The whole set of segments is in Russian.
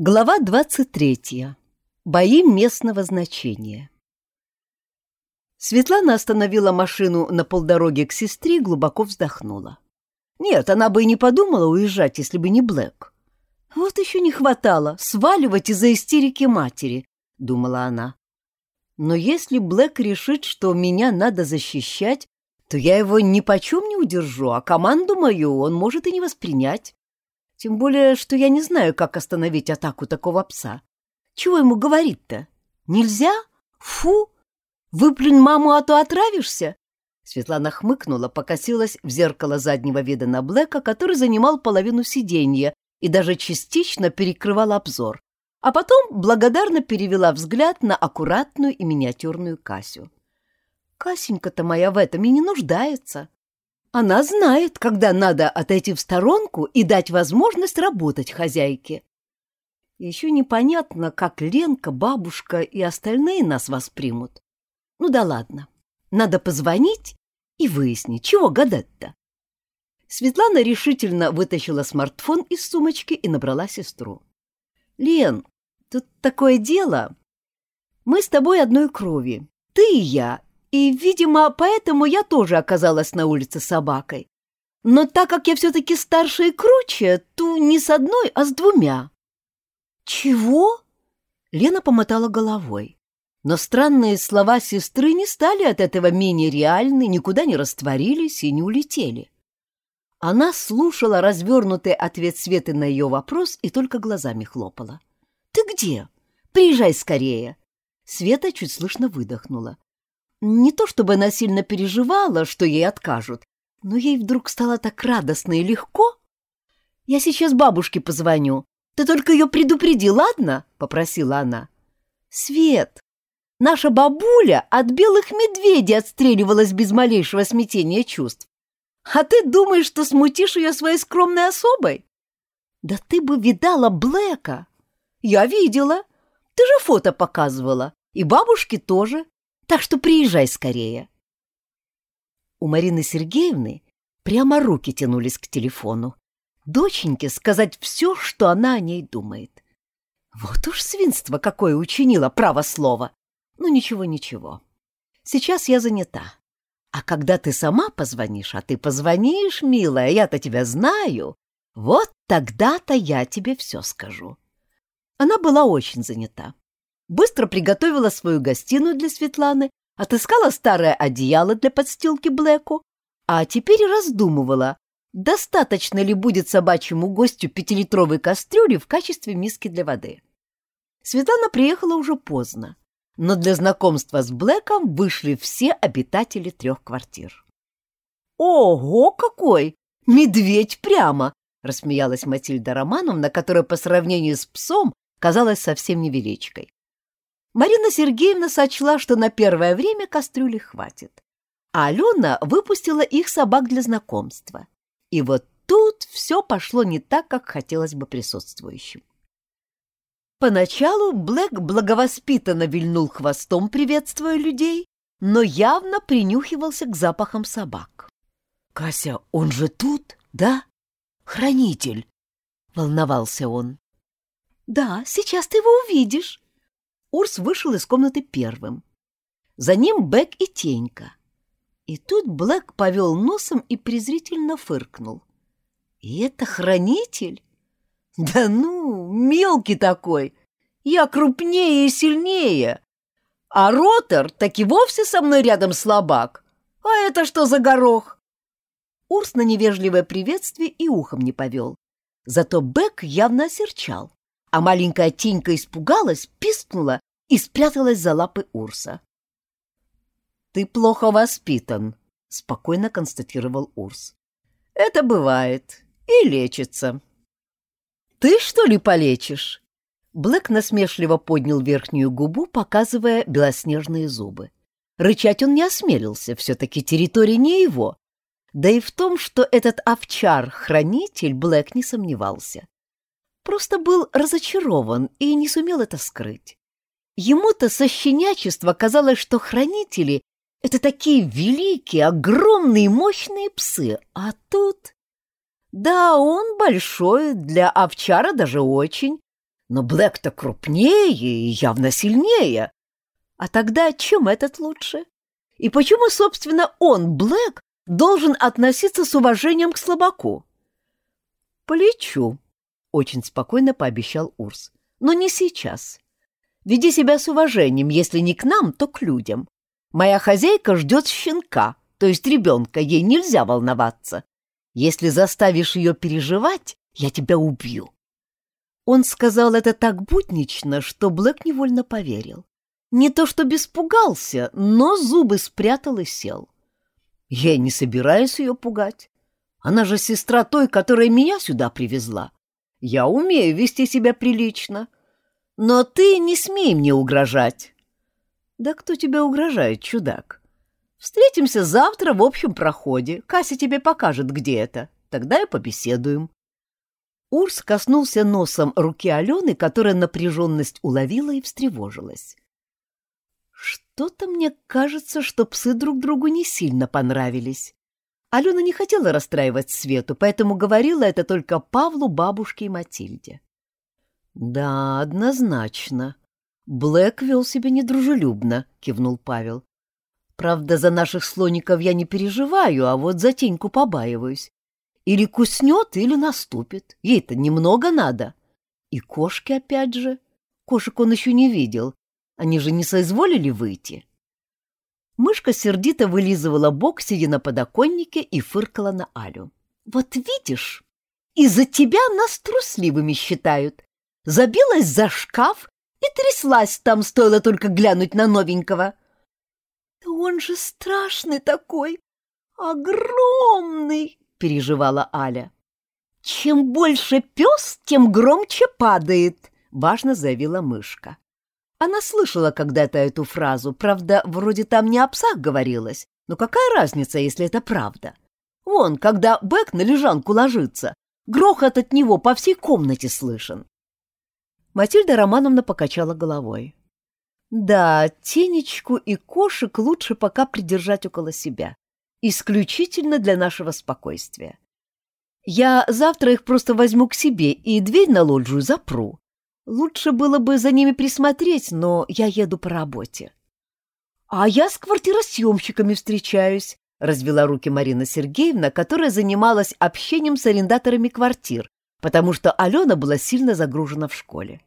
Глава 23. Бои местного значения. Светлана остановила машину на полдороге к сестре и глубоко вздохнула. Нет, она бы и не подумала уезжать, если бы не Блэк. Вот еще не хватало сваливать из-за истерики матери, думала она. Но если Блэк решит, что меня надо защищать, то я его ни почем не удержу, а команду мою он может и не воспринять. Тем более, что я не знаю, как остановить атаку такого пса. Чего ему говорить-то? Нельзя? Фу! Выплюнь маму, а то отравишься!» Светлана хмыкнула, покосилась в зеркало заднего вида на Блэка, который занимал половину сиденья и даже частично перекрывал обзор, а потом благодарно перевела взгляд на аккуратную и миниатюрную Касю. «Касенька-то моя в этом и не нуждается. Она знает, когда надо отойти в сторонку и дать возможность работать хозяйке. Еще непонятно, как Ленка, бабушка и остальные нас воспримут. Ну да ладно, надо позвонить и выяснить, чего гадать-то. Светлана решительно вытащила смартфон из сумочки и набрала сестру. «Лен, тут такое дело. Мы с тобой одной крови, ты и я, и, видимо, поэтому я тоже оказалась на улице собакой. Но так как я все-таки старше и круче, то не с одной, а с двумя. Чего? Лена помотала головой. Но странные слова сестры не стали от этого менее реальны, никуда не растворились и не улетели. Она слушала развернутый ответ Светы на ее вопрос и только глазами хлопала. «Ты где? Приезжай скорее!» Света чуть слышно выдохнула. Не то чтобы она сильно переживала, что ей откажут, но ей вдруг стало так радостно и легко. «Я сейчас бабушке позвоню. Ты только ее предупреди, ладно?» — попросила она. «Свет, наша бабуля от белых медведей отстреливалась без малейшего смятения чувств. А ты думаешь, что смутишь ее своей скромной особой? Да ты бы видала Блэка. Я видела. Ты же фото показывала. И бабушке тоже. Так что приезжай скорее. У Марины Сергеевны прямо руки тянулись к телефону. Доченьке сказать все, что она о ней думает. Вот уж свинство какое учинило, право слово. Ну, ничего-ничего. Сейчас я занята. А когда ты сама позвонишь, а ты позвонишь, милая, я-то тебя знаю, вот тогда-то я тебе все скажу. Она была очень занята быстро приготовила свою гостиную для Светланы, отыскала старое одеяло для подстилки Блэку, а теперь раздумывала, достаточно ли будет собачьему гостю пятилитровой кастрюли в качестве миски для воды. Светлана приехала уже поздно, но для знакомства с Блэком вышли все обитатели трех квартир. «Ого, какой! Медведь прямо!» — рассмеялась Матильда Романовна, которая по сравнению с псом казалась совсем невеличкой. Марина Сергеевна сочла, что на первое время кастрюли хватит. А Алена выпустила их собак для знакомства. И вот тут все пошло не так, как хотелось бы присутствующим. Поначалу Блэк благовоспитанно вильнул хвостом, приветствуя людей, но явно принюхивался к запахам собак. «Кася, он же тут, да? Хранитель!» — волновался он. «Да, сейчас ты его увидишь», Урс вышел из комнаты первым. За ним Бэк и Тенька. И тут Блэк повел носом и презрительно фыркнул. «И это хранитель? Да ну, мелкий такой! Я крупнее и сильнее! А Ротор так и вовсе со мной рядом слабак! А это что за горох?» Урс на невежливое приветствие и ухом не повел. Зато Бэк явно осерчал а маленькая Тинька испугалась, пискнула и спряталась за лапы Урса. «Ты плохо воспитан», — спокойно констатировал Урс. «Это бывает и лечится». «Ты, что ли, полечишь?» Блэк насмешливо поднял верхнюю губу, показывая белоснежные зубы. Рычать он не осмелился, все-таки территория не его. Да и в том, что этот овчар-хранитель, Блэк не сомневался просто был разочарован и не сумел это скрыть. Ему-то со щенячества казалось, что хранители — это такие великие, огромные, мощные псы, а тут... Да, он большой, для овчара даже очень, Но Блэк-то крупнее и явно сильнее. А тогда чем этот лучше? И почему, собственно, он, Блэк, должен относиться с уважением к слабаку? «Полечу», — очень спокойно пообещал Урс. «Но не сейчас. Веди себя с уважением, если не к нам, то к людям. Моя хозяйка ждет щенка, то есть ребенка, ей нельзя волноваться. Если заставишь ее переживать, я тебя убью». Он сказал это так буднично, что Блэк невольно поверил. Не то что беспугался, но зубы спрятал и сел. Я не собираюсь ее пугать. Она же сестра той, которая меня сюда привезла. Я умею вести себя прилично. Но ты не смей мне угрожать. Да кто тебе угрожает, чудак? Встретимся завтра в общем проходе. Кася тебе покажет, где это. Тогда и побеседуем. Урс коснулся носом руки Алены, которая напряженность уловила и встревожилась. Что-то мне кажется, что псы друг другу не сильно понравились. Алена не хотела расстраивать Свету, поэтому говорила это только Павлу, бабушке и Матильде. «Да, однозначно. Блэк вел себя недружелюбно», — кивнул Павел. «Правда, за наших слоников я не переживаю, а вот за теньку побаиваюсь. Или куснет, или наступит. Ей-то немного надо. И кошки опять же. Кошек он еще не видел, они же не соизволили выйти. Мышка сердито вылизывала бок, сидя на подоконнике, и фыркала на Алю. «Вот видишь, из-за тебя нас трусливыми считают. Забилась за шкаф и тряслась там, стоило только глянуть на новенького». «Да он же страшный такой, огромный!» — переживала Аля. «Чем больше пес, тем громче падает», — важно заявила мышка. Она слышала когда-то эту фразу, правда, вроде там не о псах говорилось, но какая разница, если это правда? Вон, когда Бэк на лежанку ложится, грохот от него по всей комнате слышен. Матильда Романовна покачала головой. Да, тенечку и кошек лучше пока придержать около себя. Исключительно для нашего спокойствия. Я завтра их просто возьму к себе и дверь на лоджию запру. Лучше было бы за ними присмотреть, но я еду по работе. — А я с квартиросъемщиками встречаюсь, — развела руки Марина Сергеевна, которая занималась общением с арендаторами квартир, потому что Алена была сильно загружена в школе.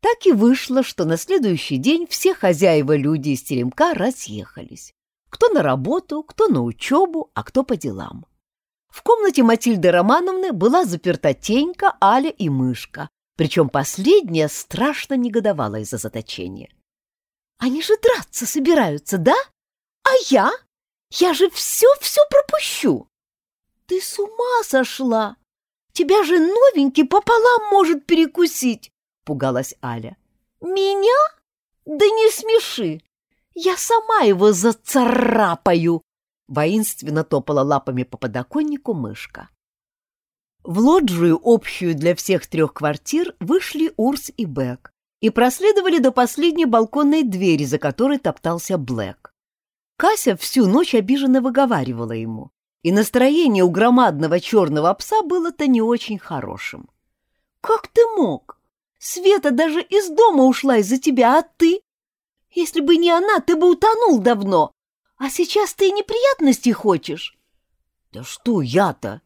Так и вышло, что на следующий день все хозяева люди из теремка разъехались. Кто на работу, кто на учебу, а кто по делам. В комнате Матильды Романовны была заперта Тенька, Аля и Мышка, причем последняя страшно негодовала из-за заточения. «Они же драться собираются, да? А я? Я же все-все пропущу!» «Ты с ума сошла! Тебя же новенький пополам может перекусить!» — пугалась Аля. «Меня? Да не смеши! Я сама его зацарапаю!» Воинственно топала лапами по подоконнику мышка. В лоджию, общую для всех трех квартир, вышли Урс и Бек и проследовали до последней балконной двери, за которой топтался Блэк. Кася всю ночь обиженно выговаривала ему, и настроение у громадного черного пса было-то не очень хорошим. «Как ты мог? Света даже из дома ушла из-за тебя, а ты? Если бы не она, ты бы утонул давно, а сейчас ты неприятностей хочешь». «Да что я-то?»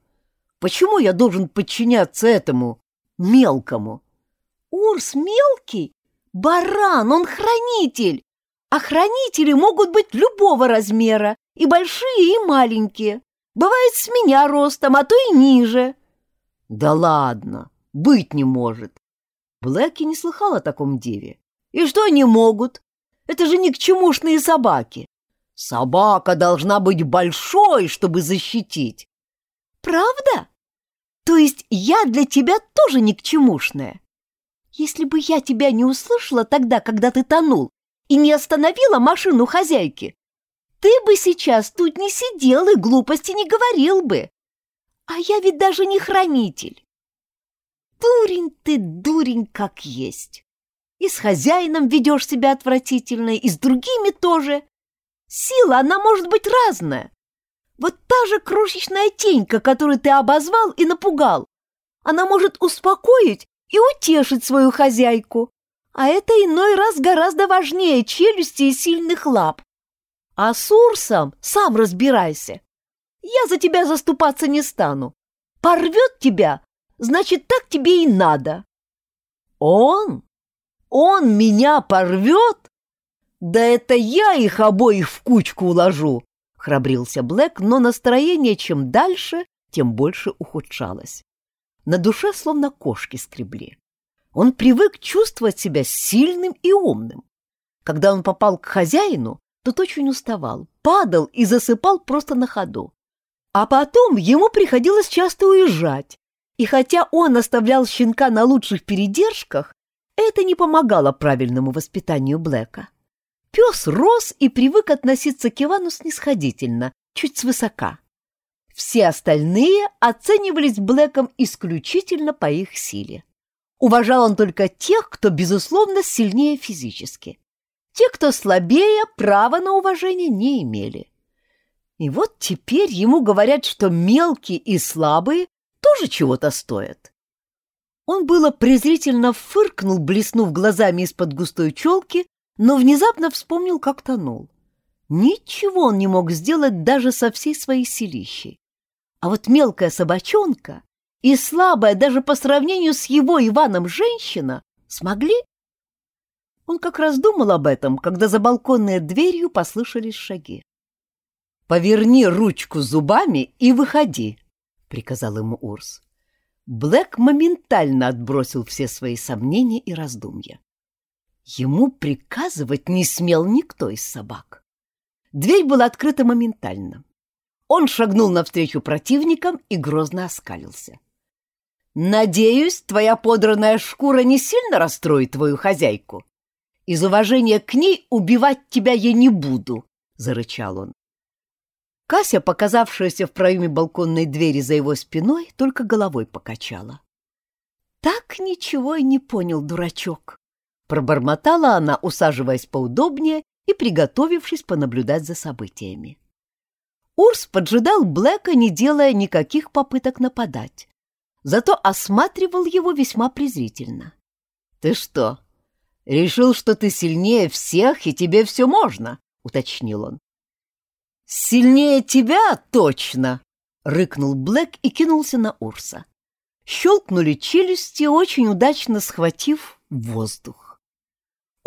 Почему я должен подчиняться этому мелкому? Урс мелкий? Баран, он хранитель. А хранители могут быть любого размера, и большие, и маленькие. Бывает с меня ростом, а то и ниже. Да ладно, быть не может. Блэки не слыхал о таком деве. И что они могут? Это же ни к чемушные собаки. Собака должна быть большой, чтобы защитить. Правда? То есть я для тебя тоже никчемушная? Если бы я тебя не услышала тогда, когда ты тонул, и не остановила машину хозяйки, ты бы сейчас тут не сидел и глупости не говорил бы. А я ведь даже не хранитель. Дурень ты, дурень, как есть. И с хозяином ведешь себя отвратительно, и с другими тоже. Сила, она может быть разная. Вот та же крошечная тенька, которую ты обозвал и напугал. Она может успокоить и утешить свою хозяйку, а это иной раз гораздо важнее челюсти и сильных лап. А с Урсом сам разбирайся. Я за тебя заступаться не стану. Порвет тебя, значит, так тебе и надо. Он? Он меня порвет? Да это я их обоих в кучку уложу, храбрился Блэк, но настроение чем дальше, тем больше ухудшалось. На душе словно кошки скребли. Он привык чувствовать себя сильным и умным. Когда он попал к хозяину, тот очень уставал, падал и засыпал просто на ходу. А потом ему приходилось часто уезжать, и хотя он оставлял щенка на лучших передержках, это не помогало правильному воспитанию Блэка. Пес рос и привык относиться к Ивану снисходительно, чуть свысока. Все остальные оценивались Блэком исключительно по их силе. Уважал он только тех, кто, безусловно, сильнее физически. Те, кто слабее, права на уважение не имели. И вот теперь ему говорят, что мелкие и слабые тоже чего-то стоят. Он было презрительно фыркнул, блеснув глазами из-под густой челки, но внезапно вспомнил, как тонул. Ничего он не мог сделать даже со всей своей силищей. А вот мелкая собачонка и слабая даже по сравнению с его Иваном женщина смогли? Он как раз думал об этом, когда за балконной дверью послышались шаги. «Поверни ручку зубами и выходи», — приказал ему Урс. Блэк моментально отбросил все свои сомнения и раздумья. Ему приказывать не смел никто из собак. Дверь была открыта моментально. Он шагнул навстречу противникам и грозно оскалился. Надеюсь, твоя подранная шкура не сильно расстроит твою хозяйку. Из уважения к ней убивать тебя я не буду, — зарычал он. Кася, показавшаяся в проеме балконной двери за его спиной, только головой покачала. «Так ничего и не понял, дурачок», — пробормотала она, усаживаясь поудобнее и приготовившись понаблюдать за событиями. Урс поджидал Блэка, не делая никаких попыток нападать зато осматривал его весьма презрительно. «Ты что, решил, что ты сильнее всех, и тебе все можно?» — уточнил он. «Сильнее тебя точно!» — рыкнул Блэк и кинулся на Урса. Щелкнули челюсти, очень удачно схватив воздух.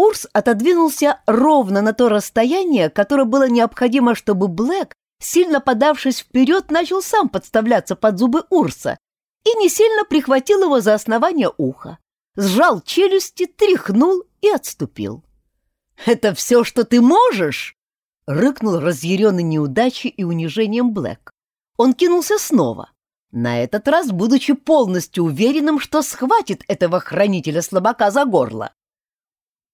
Урс отодвинулся ровно на то расстояние, которое было необходимо, чтобы Блэк, сильно подавшись вперед, начал сам подставляться под зубы Урса и не сильно прихватил его за основание уха, сжал челюсти, тряхнул и отступил. «Это все, что ты можешь?» — рыкнул разъяренный неудачей и унижением Блэк. Он кинулся снова, на этот раз будучи полностью уверенным, что схватит этого хранителя слабака за горло.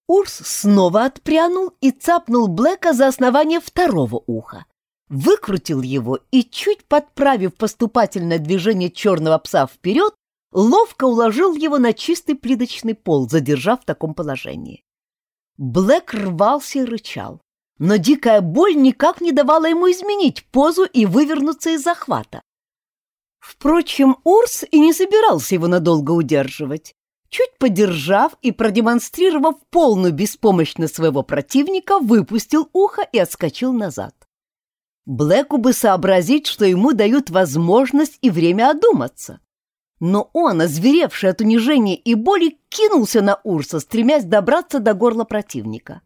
Урс снова отпрянул и цапнул Блэка за основание второго уха выкрутил его и, чуть подправив поступательное движение черного пса вперед, ловко уложил его на чистый плиточный пол, задержав в таком положении. Блэк рвался и рычал, но дикая боль никак не давала ему изменить позу и вывернуться из захвата. Впрочем, Урс и не собирался его надолго удерживать. Чуть подержав и продемонстрировав полную беспомощность своего противника, выпустил ухо и отскочил назад. Блэку бы сообразить, что ему дают возможность и время одуматься. Но он, озверевший от унижения и боли, кинулся на Урса, стремясь добраться до горла противника.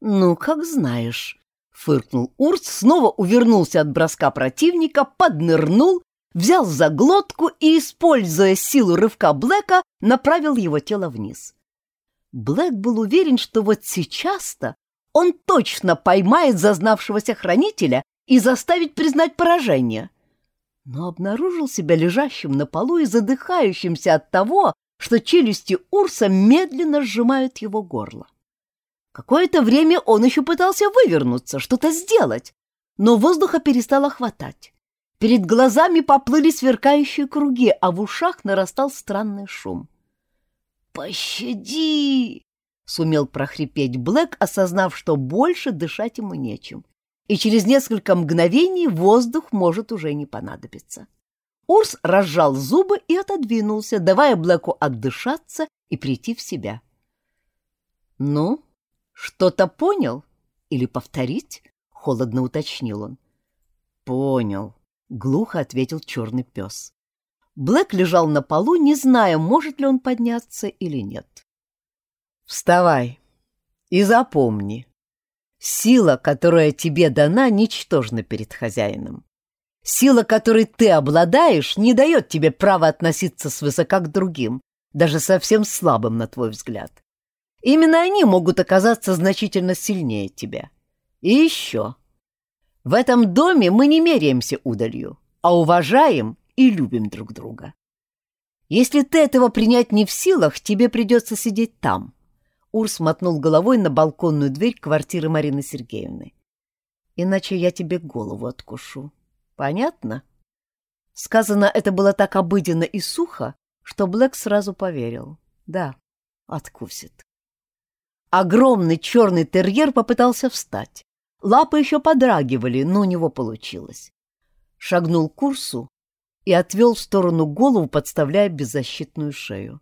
«Ну, как знаешь», — фыркнул Урс, снова увернулся от броска противника, поднырнул, взял за глотку и, используя силу рывка Блэка, направил его тело вниз. Блэк был уверен, что вот сейчас-то он точно поймает зазнавшегося хранителя и заставить признать поражение. Но обнаружил себя лежащим на полу и задыхающимся от того, что челюсти Урса медленно сжимают его горло. Какое-то время он еще пытался вывернуться, что-то сделать, но воздуха перестало хватать. Перед глазами поплыли сверкающие круги, а в ушах нарастал странный шум. «Пощади!» — сумел прохрипеть Блэк, осознав, что больше дышать ему нечем и через несколько мгновений воздух может уже не понадобиться. Урс разжал зубы и отодвинулся, давая Блэку отдышаться и прийти в себя. «Ну, что-то понял? Или повторить?» — холодно уточнил он. «Понял», — глухо ответил черный пес. Блэк лежал на полу, не зная, может ли он подняться или нет. «Вставай и запомни, Сила, которая тебе дана, ничтожна перед хозяином. Сила, которой ты обладаешь, не дает тебе права относиться свысока к другим, даже совсем слабым, на твой взгляд. Именно они могут оказаться значительно сильнее тебя. И еще. В этом доме мы не меряемся удалью, а уважаем и любим друг друга. Если ты этого принять не в силах, тебе придется сидеть там, Урс мотнул головой на балконную дверь квартиры Марины Сергеевны. «Иначе я тебе голову откушу. Понятно?» Сказано это было так обыденно и сухо, что Блэк сразу поверил. «Да, откусит». Огромный черный терьер попытался встать. Лапы еще подрагивали, но у него получилось. Шагнул к Урсу и отвел в сторону голову, подставляя беззащитную шею.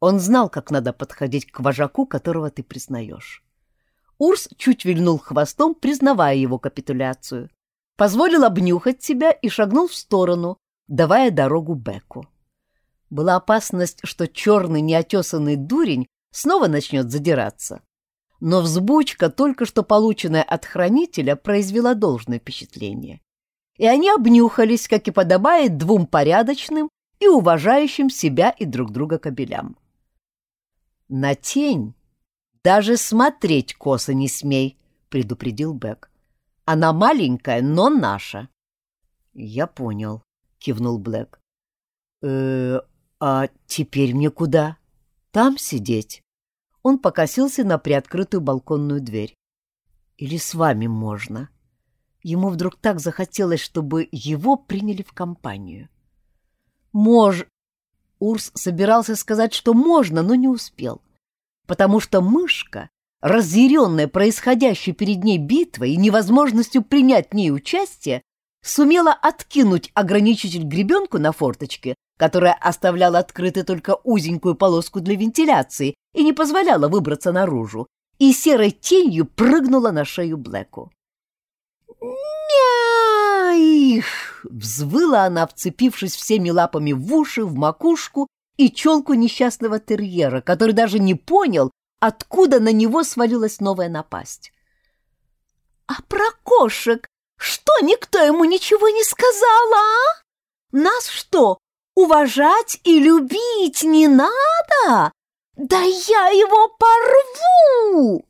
Он знал, как надо подходить к вожаку, которого ты признаешь. Урс чуть вильнул хвостом, признавая его капитуляцию, позволил обнюхать себя и шагнул в сторону, давая дорогу Беку. Была опасность, что черный неотесанный дурень снова начнет задираться. Но взбучка, только что полученная от хранителя, произвела должное впечатление. И они обнюхались, как и подобает двум порядочным и уважающим себя и друг друга кобелям. «На тень даже смотреть косо не смей», — предупредил Бэк. «Она маленькая, но наша». «Я понял», — кивнул Блэк. «Э, а теперь мне куда? Там сидеть?» Он покосился на приоткрытую балконную дверь. «Или с вами можно?» Ему вдруг так захотелось, чтобы его приняли в компанию. «Мож...» Урс собирался сказать, что можно, но не успел, потому что мышка, разъяренная происходящей перед ней битвой и невозможностью принять в ней участие, сумела откинуть ограничитель гребенку на форточке, которая оставляла открытой только узенькую полоску для вентиляции и не позволяла выбраться наружу, и серой тенью прыгнула на шею Блэку. «Мяих!» — взвыла она, вцепившись всеми лапами в уши, в макушку и челку несчастного терьера, который даже не понял, откуда на него свалилась новая напасть. «А про кошек что, никто ему ничего не сказал, а? Нас что, уважать и любить не надо? Да я его порву!»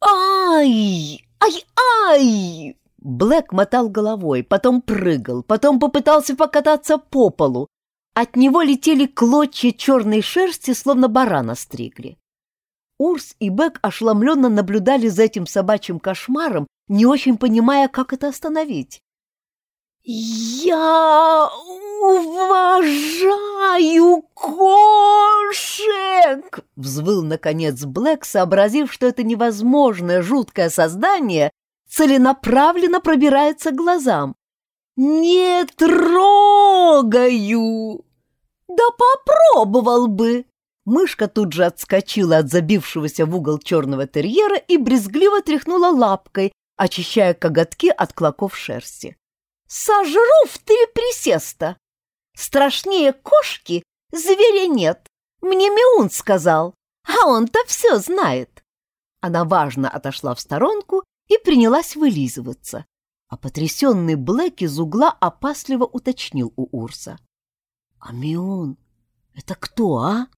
«Ай! Ай-ай!» Блэк мотал головой, потом прыгал, потом попытался покататься по полу. От него летели клочья черной шерсти, словно барана стригли. Урс и Бэк ошеломленно наблюдали за этим собачьим кошмаром, не очень понимая, как это остановить. «Я уважаю кошек!» — взвыл, наконец, Блэк, сообразив, что это невозможное жуткое создание целенаправленно пробирается к глазам. «Не трогаю!» «Да попробовал бы!» Мышка тут же отскочила от забившегося в угол черного терьера и брезгливо тряхнула лапкой, очищая коготки от клоков шерсти. «Сожру в три присеста! Страшнее кошки зверя нет, мне Миун сказал, а он-то все знает!» Она важно отошла в сторонку и принялась вылизываться. А потрясенный Блэк из угла опасливо уточнил у Урса. — Амион, это кто, а?